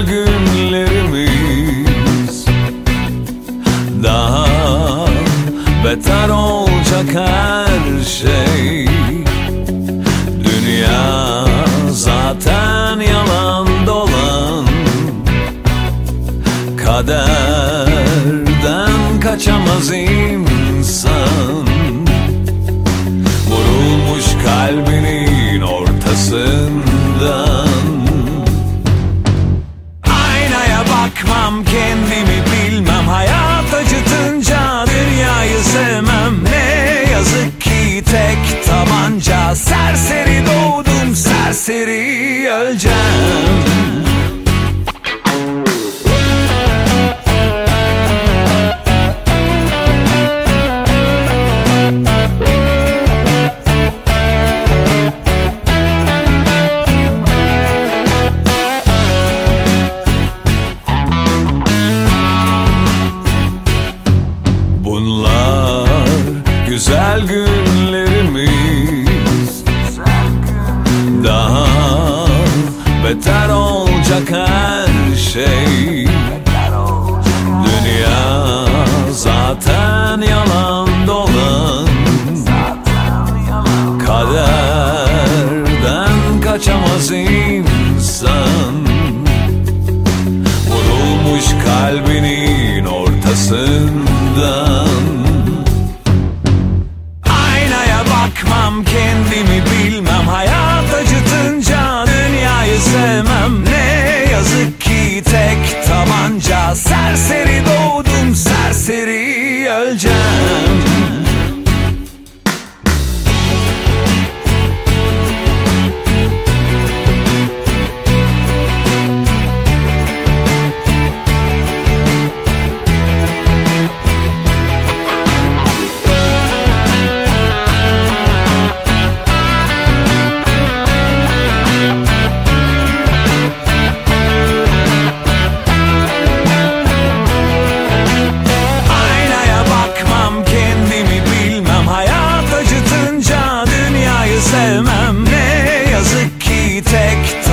güzel günlerimiz. Daha beter olacak her şey. Dünya zaten yalan dolan. Kaderden kaçamaz insan. Vurulmuş kalbinin ortasında. Serseri öleceğim. Bunlar güzel günlerimiz istemem Ne yazık ki tek tabanca. Serseri doğdum serseri öleceğim. sevmem. Ne yazık ki tek